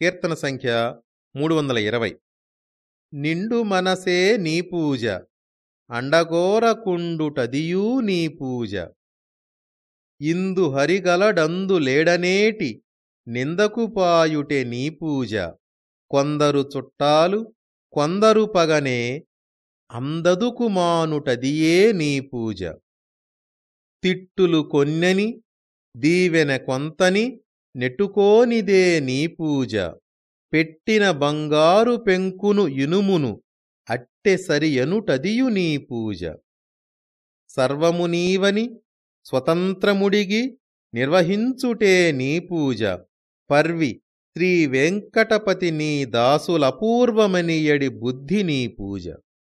కీర్తన సంఖ్య మూడు వందల ఇరవై. నిండు మనసే నీ పూజ అండగోరకుండుటదియూ నీ పూజ. ఇందు హరిగలడందు లేడనేటి నిందకుపాయుటే నీ పూజ. కొందరు చుట్టాలు కొందరు పగనే అందదుకు మానుటదియే నీ పూజ. తిట్టులు కొన్నెని దీవెన కొంతని నెట్టుకోనిదే నీ పూజ. పెట్టిన బంగారు పెంకును ఇనుమును అట్టె సరియనుటదియు నీ పూజ. సర్వము నీవని స్వతంత్రముడిగి నిర్వహించుటే నీ పూజ. పర్వి శ్రీ వెంకటపతి నీ దాసులపూర్వమనియడి బుద్ధి నీ పూజ.